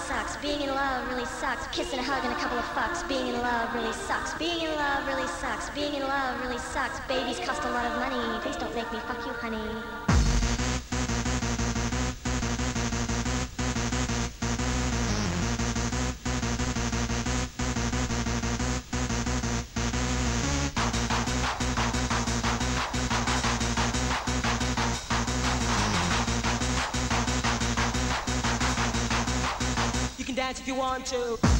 sucks. Being in love really sucks. Kissing a hug and a couple of fucks. Being in love really sucks. Being in love really sucks. Being in love really sucks. Babies cost a lot of money. Please don't make me fuck you, honey. Want to.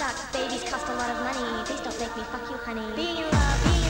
Babies cost a lot of money. Please don't make me fuck you, honey. Being in love, being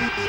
Yeah!